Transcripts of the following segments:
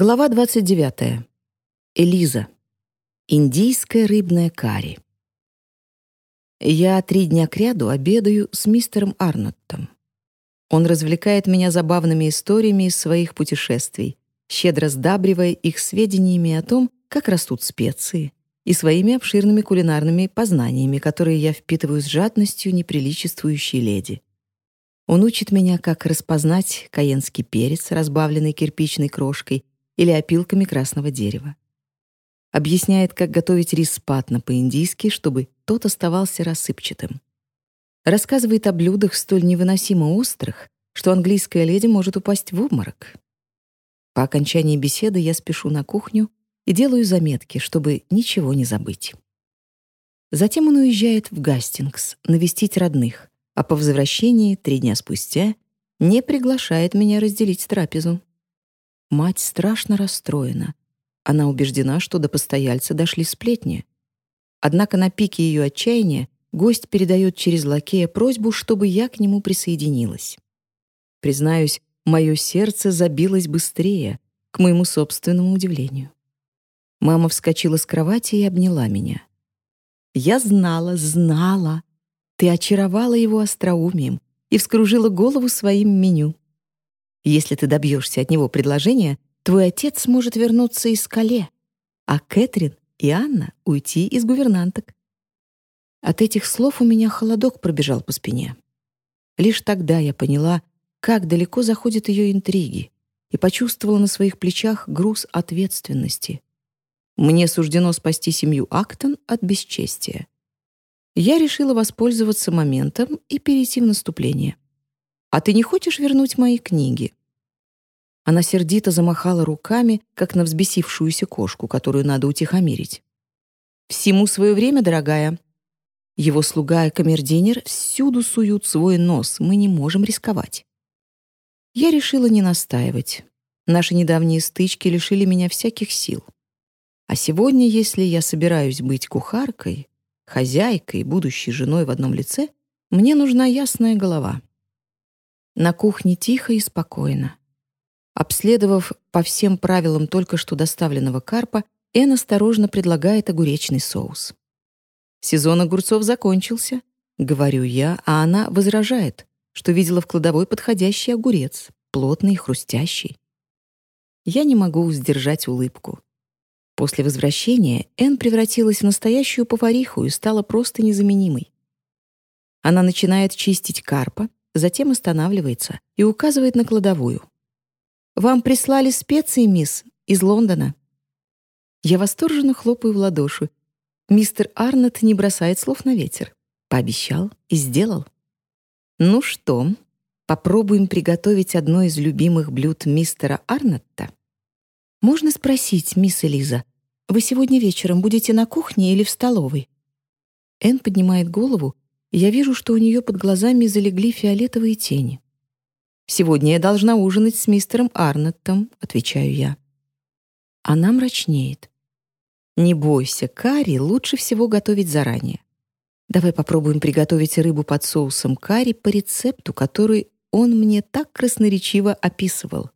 Глава 29. Элиза. Индийская рыбная карри. Я три дня кряду обедаю с мистером Арноттом. Он развлекает меня забавными историями из своих путешествий, щедро сдабривая их сведениями о том, как растут специи, и своими обширными кулинарными познаниями, которые я впитываю с жадностью неприличествующей леди. Он учит меня, как распознать каенский перец, разбавленный кирпичной крошкой, или опилками красного дерева. Объясняет, как готовить рис патна по-индийски, чтобы тот оставался рассыпчатым. Рассказывает о блюдах столь невыносимо острых, что английская леди может упасть в обморок. По окончании беседы я спешу на кухню и делаю заметки, чтобы ничего не забыть. Затем он уезжает в Гастингс навестить родных, а по возвращении, три дня спустя, не приглашает меня разделить трапезу. Мать страшно расстроена. Она убеждена, что до постояльца дошли сплетни. Однако на пике ее отчаяния гость передает через лакея просьбу, чтобы я к нему присоединилась. Признаюсь, мое сердце забилось быстрее, к моему собственному удивлению. Мама вскочила с кровати и обняла меня. «Я знала, знала. Ты очаровала его остроумием и вскружила голову своим меню. Если ты добьешься от него предложения, твой отец сможет вернуться из Кале, а Кэтрин и Анна уйти из гувернанток. От этих слов у меня холодок пробежал по спине. Лишь тогда я поняла, как далеко заходят ее интриги, и почувствовала на своих плечах груз ответственности. Мне суждено спасти семью Актон от бесчестия. Я решила воспользоваться моментом и перейти в наступление. «А ты не хочешь вернуть мои книги?» Она сердито замахала руками, как на взбесившуюся кошку, которую надо утихомирить. «Всему свое время, дорогая. Его слуга и камердинер всюду суют свой нос, мы не можем рисковать». Я решила не настаивать. Наши недавние стычки лишили меня всяких сил. А сегодня, если я собираюсь быть кухаркой, хозяйкой, будущей женой в одном лице, мне нужна ясная голова. На кухне тихо и спокойно. Обследовав по всем правилам только что доставленного карпа, Эн осторожно предлагает огуречный соус. «Сезон огурцов закончился», — говорю я, а она возражает, что видела в кладовой подходящий огурец, плотный и хрустящий. Я не могу сдержать улыбку. После возвращения Эн превратилась в настоящую повариху и стала просто незаменимой. Она начинает чистить карпа, затем останавливается и указывает на кладовую. Вам прислали специи, мисс, из Лондона». Я восторженно хлопаю в ладоши. Мистер Арнольд не бросает слов на ветер. Пообещал и сделал. Ну что, попробуем приготовить одно из любимых блюд мистера Арнотта? Можно спросить, мисс Элиза, вы сегодня вечером будете на кухне или в столовой? Эн поднимает голову, я вижу, что у нее под глазами залегли фиолетовые тени. Сегодня я должна ужинать с мистером Арноттом, отвечаю я. Она мрачнеет. Не бойся, карри лучше всего готовить заранее. Давай попробуем приготовить рыбу под соусом карри по рецепту, который он мне так красноречиво описывал.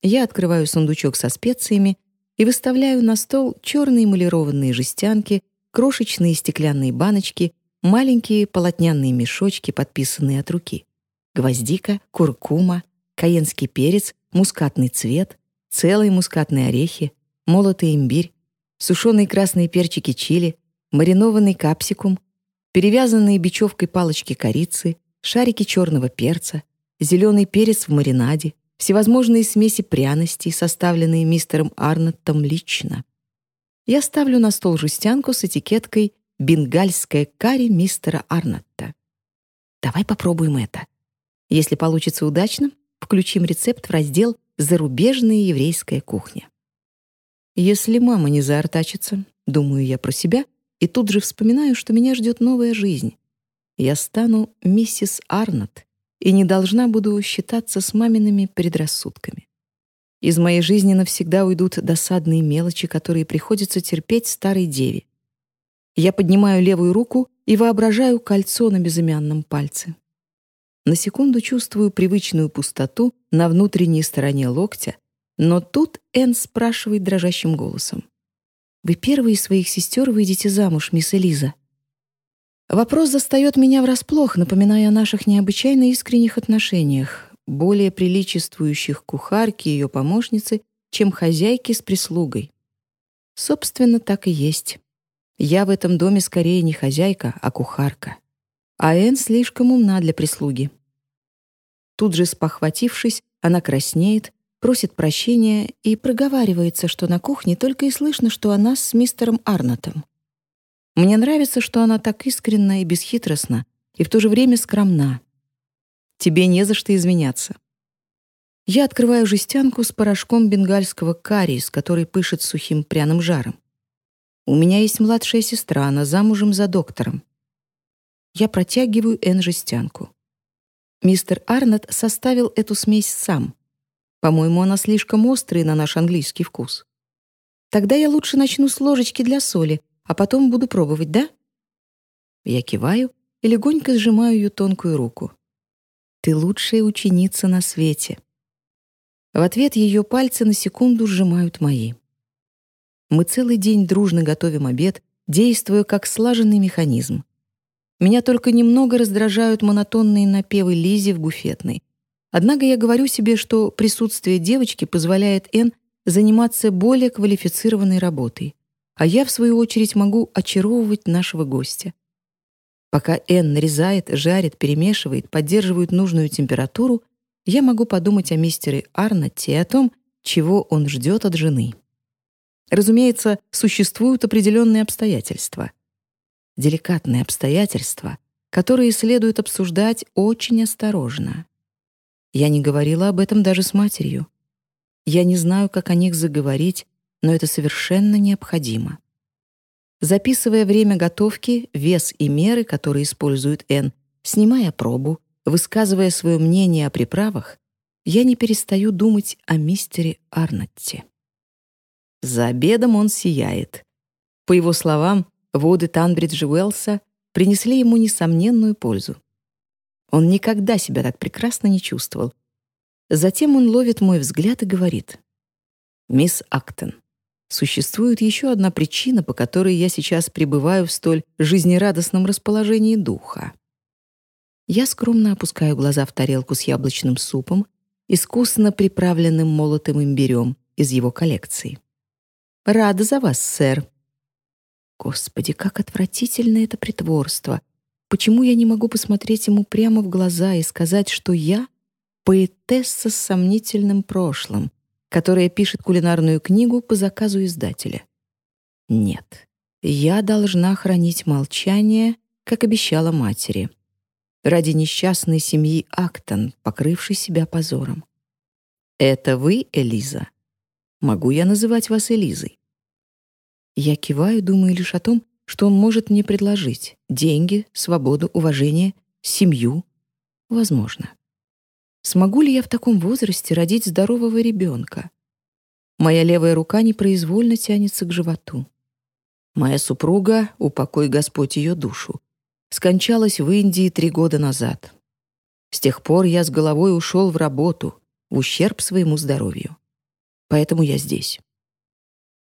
Я открываю сундучок со специями и выставляю на стол черные эмалированные жестянки, крошечные стеклянные баночки, маленькие полотняные мешочки, подписанные от руки гвоздика, куркума, каенский перец, мускатный цвет, целые мускатные орехи, молотый имбирь, сушеные красные перчики чили, маринованный капсикум, перевязанные бечевкой палочки корицы, шарики черного перца, зеленый перец в маринаде, всевозможные смеси пряностей, составленные мистером Арноттом лично. Я ставлю на стол жестянку с этикеткой «Бенгальская карри мистера Арнотта». Давай попробуем это. Если получится удачно, включим рецепт в раздел «Зарубежная еврейская кухня». Если мама не заортачится, думаю я про себя, и тут же вспоминаю, что меня ждет новая жизнь. Я стану миссис Арнотт и не должна буду считаться с мамиными предрассудками. Из моей жизни навсегда уйдут досадные мелочи, которые приходится терпеть старой деве. Я поднимаю левую руку и воображаю кольцо на безымянном пальце. На секунду чувствую привычную пустоту на внутренней стороне локтя, Но тут Энн спрашивает дрожащим голосом. «Вы первые из своих сестер выйдете замуж, мисс Элиза?» Вопрос застает меня врасплох, напоминая о наших необычайно искренних отношениях, более приличествующих кухарке и ее помощнице, чем хозяйке с прислугой. Собственно, так и есть. Я в этом доме скорее не хозяйка, а кухарка. А Энн слишком умна для прислуги. Тут же спохватившись, она краснеет, просит прощения и проговаривается, что на кухне только и слышно, что она с мистером Арнотом. Мне нравится, что она так искренна и бесхитростна, и в то же время скромна. Тебе не за что извиняться. Я открываю жестянку с порошком бенгальского карри, с которой пышет сухим пряным жаром. У меня есть младшая сестра, она замужем за доктором. Я протягиваю Энн жестянку. Мистер Арнольд составил эту смесь сам. По-моему, она слишком острая на наш английский вкус. Тогда я лучше начну с ложечки для соли, а потом буду пробовать, да? Я киваю и легонько сжимаю ее тонкую руку. Ты лучшая ученица на свете. В ответ ее пальцы на секунду сжимают мои. Мы целый день дружно готовим обед, действуя как слаженный механизм. Меня только немного раздражают монотонные напевы Лизи в буфетной. Однако я говорю себе, что присутствие девочки позволяет Н заниматься более квалифицированной работой, а я, в свою очередь, могу очаровывать нашего гостя. Пока Н нарезает, жарит, перемешивает, поддерживает нужную температуру, я могу подумать о мистере Арнотте и о том, чего он ждет от жены. Разумеется, существуют определенные обстоятельства. Деликатные обстоятельства, которые следует обсуждать очень осторожно. Я не говорила об этом даже с матерью. Я не знаю, как о них заговорить, но это совершенно необходимо. Записывая время готовки, вес и меры, которые использует Н, снимая пробу, высказывая свое мнение о приправах, я не перестаю думать о мистере Арнотте. За обедом он сияет. По его словам, воды Танбриджа Уэллса принесли ему несомненную пользу. Он никогда себя так прекрасно не чувствовал. Затем он ловит мой взгляд и говорит. «Мисс Актон, существует еще одна причина, по которой я сейчас пребываю в столь жизнерадостном расположении духа. Я скромно опускаю глаза в тарелку с яблочным супом, искусно приправленным молотым имбирем из его коллекции. «Рада за вас, сэр». Господи, как отвратительно это притворство! Почему я не могу посмотреть ему прямо в глаза и сказать, что я — поэтесса с сомнительным прошлым, которая пишет кулинарную книгу по заказу издателя? Нет, я должна хранить молчание, как обещала матери, ради несчастной семьи Актон, покрывшей себя позором. «Это вы, Элиза? Могу я называть вас Элизой?» Я киваю, думаю лишь о том, что он может мне предложить деньги, свободу, уважение, семью. Возможно. Смогу ли я в таком возрасте родить здорового ребенка? Моя левая рука непроизвольно тянется к животу. Моя супруга, упокой Господь ее душу, скончалась в Индии три года назад. С тех пор я с головой ушел в работу, в ущерб своему здоровью. Поэтому я здесь.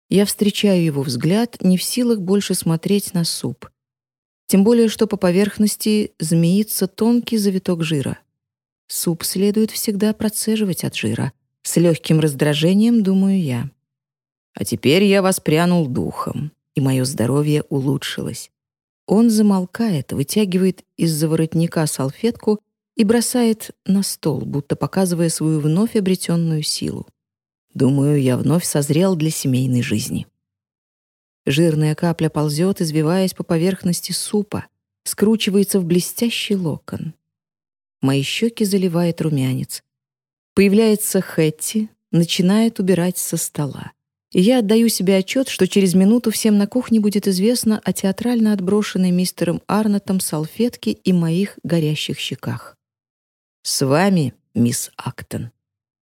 Я встречаю его взгляд, не в силах больше смотреть на суп. Тем более, что по поверхности змеится тонкий завиток жира. Суп следует всегда процеживать от жира. С легким раздражением, думаю я. А теперь я воспрянул духом, и мое здоровье улучшилось. Он замолкает, вытягивает из-за воротника салфетку и бросает на стол, будто показывая свою вновь обретенную силу. Думаю, я вновь созрел для семейной жизни. Жирная капля ползет, извиваясь по поверхности супа, скручивается в блестящий локон. Мои щеки заливает румянец. Появляется Хэтти, начинает убирать со стола. И я отдаю себе отчет, что через минуту всем на кухне будет известно о театрально отброшенной мистером Арнотом салфетке и моих горящих щеках. «С вами, мисс Актон»,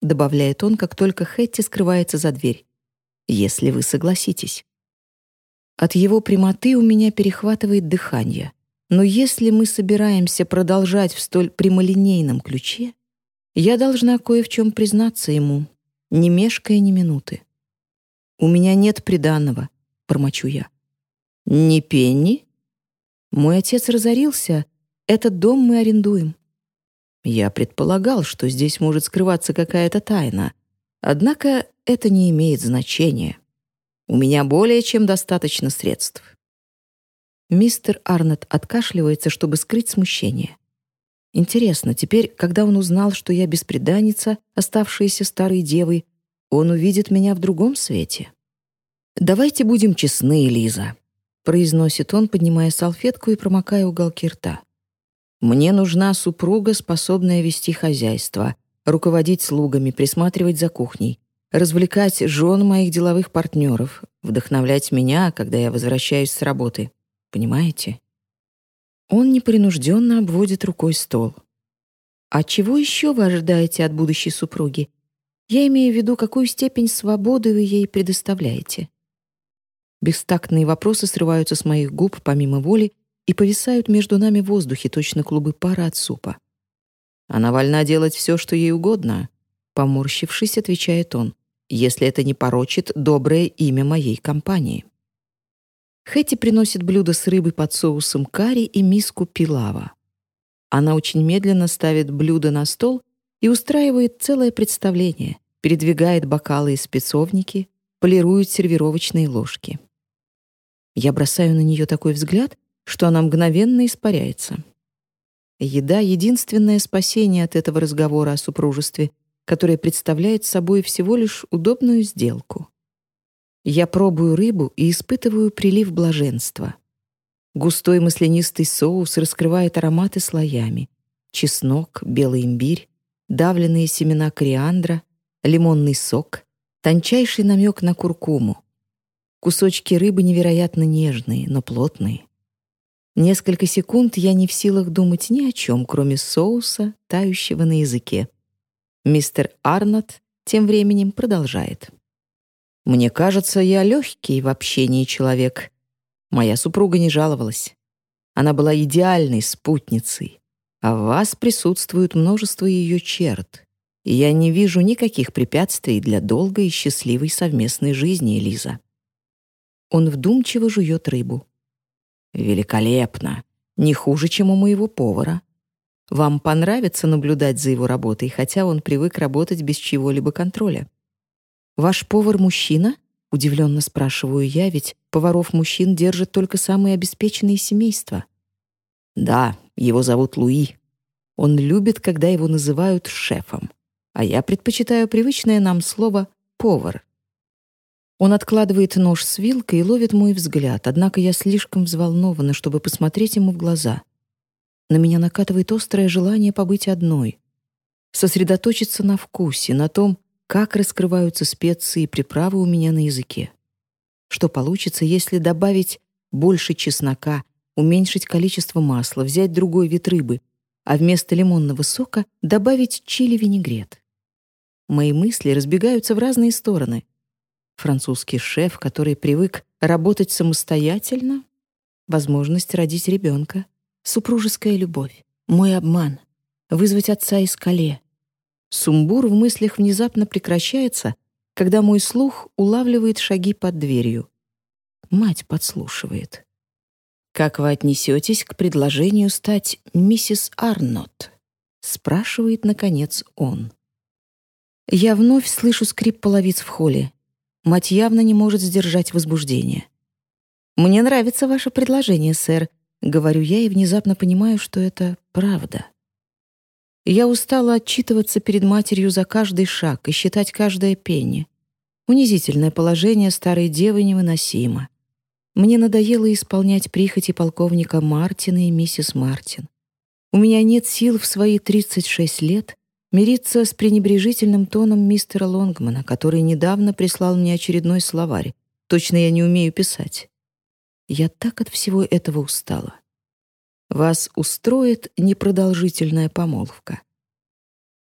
добавляет он, как только Хэтти скрывается за дверь. Если вы согласитесь. От его прямоты у меня перехватывает дыхание. Но если мы собираемся продолжать в столь прямолинейном ключе, я должна кое в чем признаться ему. не мешкая ни минуты. «У меня нет приданного», — бормочу я. «Ни пенни?» «Мой отец разорился. Этот дом мы арендуем». Я предполагал, что здесь может скрываться какая-то тайна. Однако это не имеет значения. У меня более чем достаточно средств. Мистер Арнетт откашливается, чтобы скрыть смущение. Интересно, теперь, когда он узнал, что я бесприданница, оставшаяся старой девой, он увидит меня в другом свете. «Давайте будем честны, Лиза», — произносит он, поднимая салфетку и промокая уголки рта. Мне нужна супруга, способная вести хозяйство, руководить слугами, присматривать за кухней, развлекать жен моих деловых партнеров, вдохновлять меня, когда я возвращаюсь с работы. Понимаете? Он непринужденно обводит рукой стол. А чего еще вы ожидаете от будущей супруги? Я имею в виду, какую степень свободы вы ей предоставляете. Бестактные вопросы срываются с моих губ помимо воли, и повисают между нами в воздухе точно клубы пара от супа. Она вольна делать все, что ей угодно, поморщившись, отвечает он, если это не порочит доброе имя моей компании. Хэти приносит блюдо с рыбой под соусом карри и миску пилава. Она очень медленно ставит блюдо на стол и устраивает целое представление, передвигает бокалы и спецовники, полирует сервировочные ложки. Я бросаю на нее такой взгляд, что она мгновенно испаряется. Еда — единственное спасение от этого разговора о супружестве, которое представляет собой всего лишь удобную сделку. Я пробую рыбу и испытываю прилив блаженства. Густой маслянистый соус раскрывает ароматы слоями. Чеснок, белый имбирь, давленные семена кориандра, лимонный сок, тончайший намек на куркуму. Кусочки рыбы невероятно нежные, но плотные. Несколько секунд я не в силах думать ни о чем, кроме соуса, тающего на языке. Мистер Арнотт тем временем продолжает. «Мне кажется, я легкий в общении человек. Моя супруга не жаловалась. Она была идеальной спутницей, а в вас присутствует множество ее черт, и я не вижу никаких препятствий для долгой и счастливой совместной жизни, Элиза». Он вдумчиво жует рыбу. Великолепно. Не хуже, чем у моего повара. Вам понравится наблюдать за его работой, хотя он привык работать без чего-либо контроля. Ваш повар мужчина? Удивленно спрашиваю я, ведь поваров мужчин держат только самые обеспеченные семейства. Да, его зовут Луи. Он любит, когда его называют шефом, а я предпочитаю привычное нам слово повар. Он откладывает нож с вилкой и ловит мой взгляд, однако я слишком взволнована, чтобы посмотреть ему в глаза. На меня накатывает острое желание побыть одной, сосредоточиться на вкусе, на том, как раскрываются специи и приправы у меня на языке. Что получится, если добавить больше чеснока, уменьшить количество масла, взять другой вид рыбы, а вместо лимонного сока добавить чили-винегрет? Мои мысли разбегаются в разные стороны — французский шеф, который привык работать самостоятельно, возможность родить ребенка, супружеская любовь, мой обман, вызвать отца из Кале. Сумбур в мыслях внезапно прекращается, когда мой слух улавливает шаги под дверью. Мать подслушивает. «Как вы отнесетесь к предложению стать миссис Арнотт?» — спрашивает, наконец, он. Я вновь слышу скрип половиц в холле. Мать явно не может сдержать возбуждение. «Мне нравится ваше предложение, сэр», — говорю я и внезапно понимаю, что это правда. Я устала отчитываться перед матерью за каждый шаг и считать каждое пенни. Унизительное положение старой девы невыносимо. Мне надоело исполнять прихоти полковника Мартина и миссис Мартин. У меня нет сил в свои 36 лет мириться с пренебрежительным тоном мистера Лонгмана, который недавно прислал мне очередной словарь. Точно я не умею писать. Я так от всего этого устала. Вас устроит непродолжительная помолвка.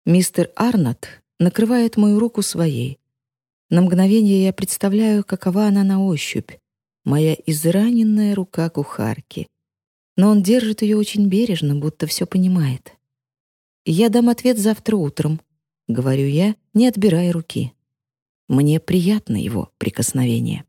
Мистер Арнотт накрывает мою руку своей. На мгновение я представляю, какова она на ощупь, моя израненная рука кухарки. Но он держит ее очень бережно, будто все понимает. «Я дам ответ завтра утром», — говорю я, не отбирая руки. Мне приятно его прикосновение.